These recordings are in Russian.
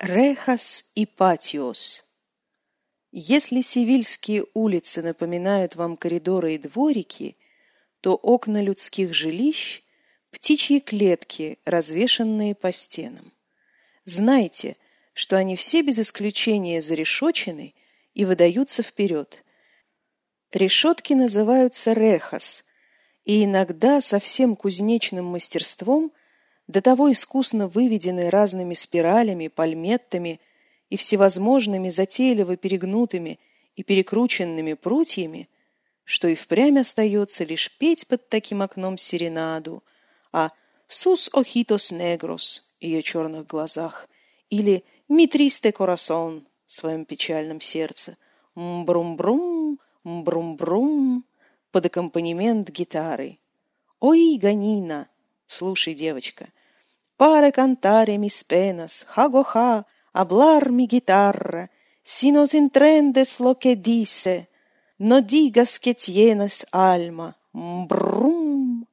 Рехас и Патиос. Если сивильские улицы напоминают вам коридоры и дворики, то окна людских жилищ – птичьи клетки, развешанные по стенам. Знайте, что они все без исключения зарешочены и выдаются вперед. Решетки называются рехас, и иногда совсем кузнечным мастерством до того искусно выведены разными спиралями, пальметтами и всевозможными затейливо перегнутыми и перекрученными прутьями, что и впрямь остается лишь петь под таким окном серенаду, а «Сус охитос негрос» ее черных глазах, или «Митристе корасон» в своем печальном сердце, «Мбрум-брум, мбрум-брум» под аккомпанемент гитары. «Ой, Ганина!» Слушай, девочка, Pare cantare mis penas, jagoja, hablar mi guitarra, si nos entrendes lo que dice, но digas que tienes alma, брум.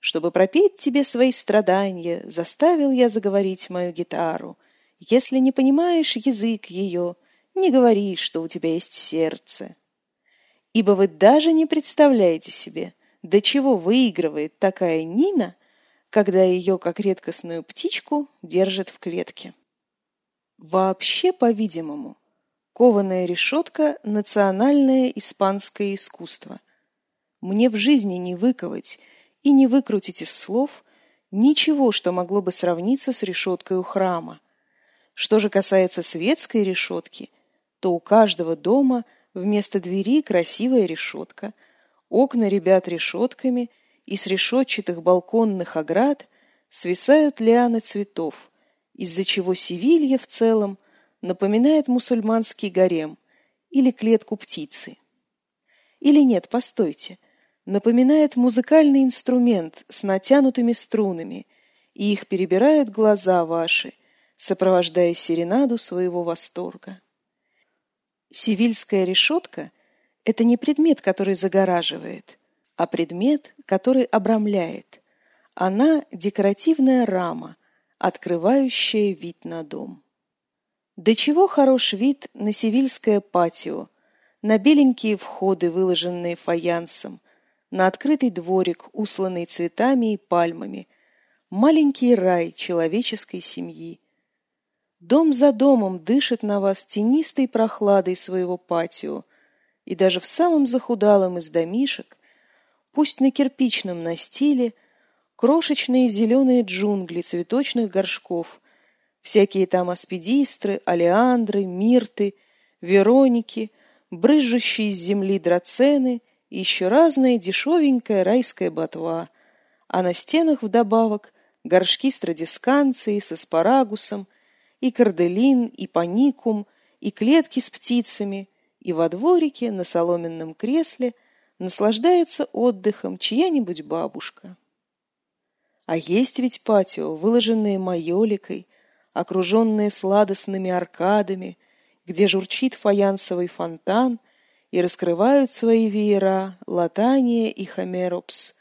Чтобы пропеть тебе свои страдания, заставил я заговорить мою гитару. Если не понимаешь язык ее, не говори, что у тебя есть сердце. Ибо вы даже не представляете себе, до чего выигрывает такая Нина, когда ее, как редкостную птичку, держат в клетке. Вообще, по-видимому, кованая решетка – национальное испанское искусство. Мне в жизни не выковать и не выкрутить из слов ничего, что могло бы сравниться с решеткой у храма. Что же касается светской решетки, то у каждого дома вместо двери красивая решетка, окна ребят решетками – и с решетчатых балконных оград свисают лианы цветов, из-за чего Севилья в целом напоминает мусульманский гарем или клетку птицы. Или нет, постойте, напоминает музыкальный инструмент с натянутыми струнами, и их перебирают глаза ваши, сопровождая серенаду своего восторга. Севильская решетка – это не предмет, который загораживает – а предмет, который обрамляет. Она – декоративная рама, открывающая вид на дом. До чего хорош вид на севильское патио, на беленькие входы, выложенные фаянсом, на открытый дворик, усланный цветами и пальмами, маленький рай человеческой семьи. Дом за домом дышит на вас тенистой прохладой своего патио, и даже в самом захудалом из домишек пусть на кирпичном настиле, крошечные зеленые джунгли цветочных горшков, всякие там аспидистры, алиандры, мирты, вероники, брызжущие из земли драцены и еще разная дешевенькая райская ботва, а на стенах вдобавок горшки с традисканцией, с аспарагусом, и карделин, и паникум, и клетки с птицами, и во дворике на соломенном кресле – наслаждается отдыхом чья-нибудь бабушка. А есть ведь патио, выложенные майоликой, окруженные сладостными аркадами, где журчит фаянсовый фонтан и раскрывают свои веера латания и хомеропс,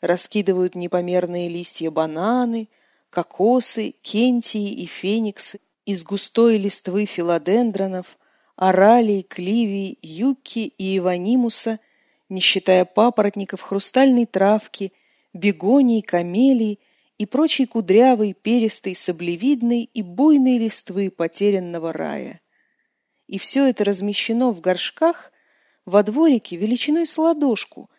раскидывают непомерные листья бананы, кокосы, кентии и фениксы из густой листвы филодендронов, оралий, кливий, юки и иванимуса не считая папоротников, хрустальной травки, бегоний, камелий и прочей кудрявой, перистой, саблевидной и буйной листвы потерянного рая. И все это размещено в горшках во дворике величиной с ладошку,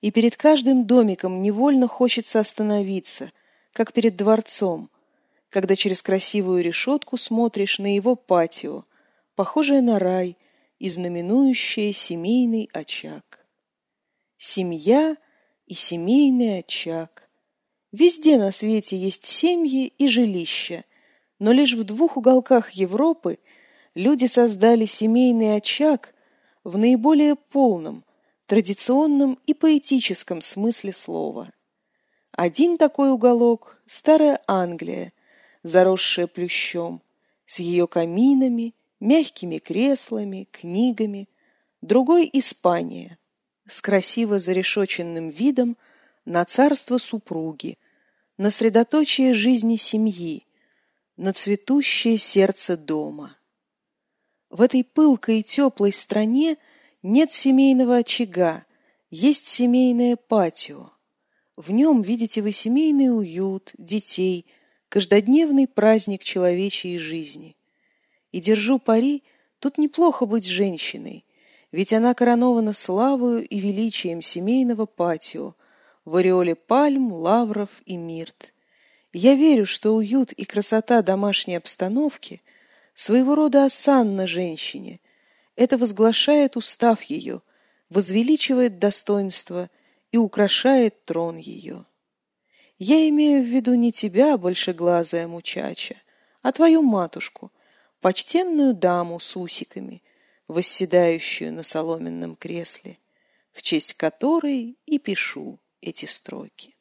и перед каждым домиком невольно хочется остановиться, как перед дворцом, когда через красивую решетку смотришь на его патио, похожее на рай и знаменующее семейный очаг семья и семейный очаг. Везде на свете есть семьи и жилища, но лишь в двух уголках Европы люди создали семейный очаг в наиболее полном, традиционном и поэтическом смысле слова. Один такой уголок – старая Англия, заросшая плющом, с ее каминами, мягкими креслами, книгами, другой – Испания, с красиво зарешоченным видом на царство супруги, на средоточие жизни семьи, на цветущее сердце дома. В этой пылкой и теплой стране нет семейного очага, есть семейное патио. В нем видите вы семейный уют, детей, каждодневный праздник человечьей жизни. И держу пари, тут неплохо быть женщиной, ведь она коронована славою и величием семейного патио, в ореоле пальм, лавров и мирт. Я верю, что уют и красота домашней обстановки – своего рода осанна женщине. Это возглашает устав ее, возвеличивает достоинство и украшает трон ее. Я имею в виду не тебя, большеглазая мучача, а твою матушку, почтенную даму с усиками, восседающую на соломенном кресле, в честь которой и пишу эти строки.